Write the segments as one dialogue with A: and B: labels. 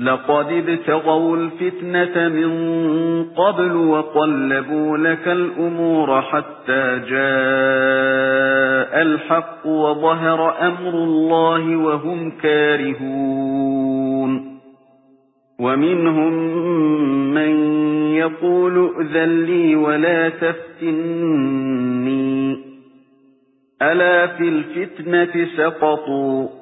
A: لَقَدِ ابْتَغَوُا الْفِتْنَةَ مِن قَبْلُ وَقَلَّبُوا لَكَ الْأُمُورَ حَتَّى جَاءَ الْحَقُّ وَظَهَرَ أَمْرُ اللَّهِ وَهُمْ كَارِهُونَ. وَمِنْهُم مَّن يَقُولُ ائْذَن لِّي وَلَا تَفْتِنِّي. أَلَا فِي الْفِتْنَةِ سَقَطُوا؟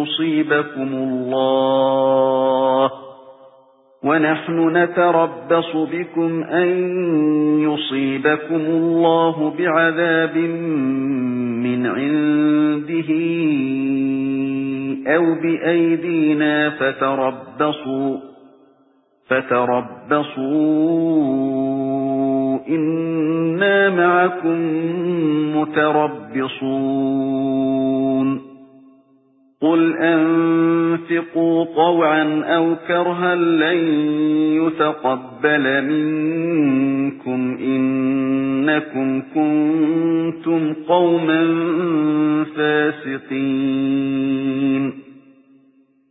A: يُصِيبَكُمُ اللَّهُ وَنَحْنُ نَتَرَبَّصُ بِكُمْ أَن يُصِيبَكُمُ اللَّهُ بِعَذَابٍ مِّنْ عِندِهِ أَوْ بِأَيْدِينَا فَتَرَبَّصُوا فَتَرَبَّصُوا إِنَّا مَعَكُمْ مُتَرَبِّصُونَ قُلْ أَنفِقُوا طَوْعًا أَوْ كَرْهًا لَّن يُتَقَبَّلَ مِنكُمْ إِنَّكُمْ كُنتُمْ قَوْمًا فَاسِقِينَ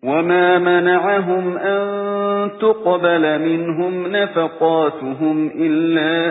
A: وَمَا مَنَعَهُمْ أَن تُقْبَلَ مِنْهُمْ نَفَقَاتُهُمْ إِلَّا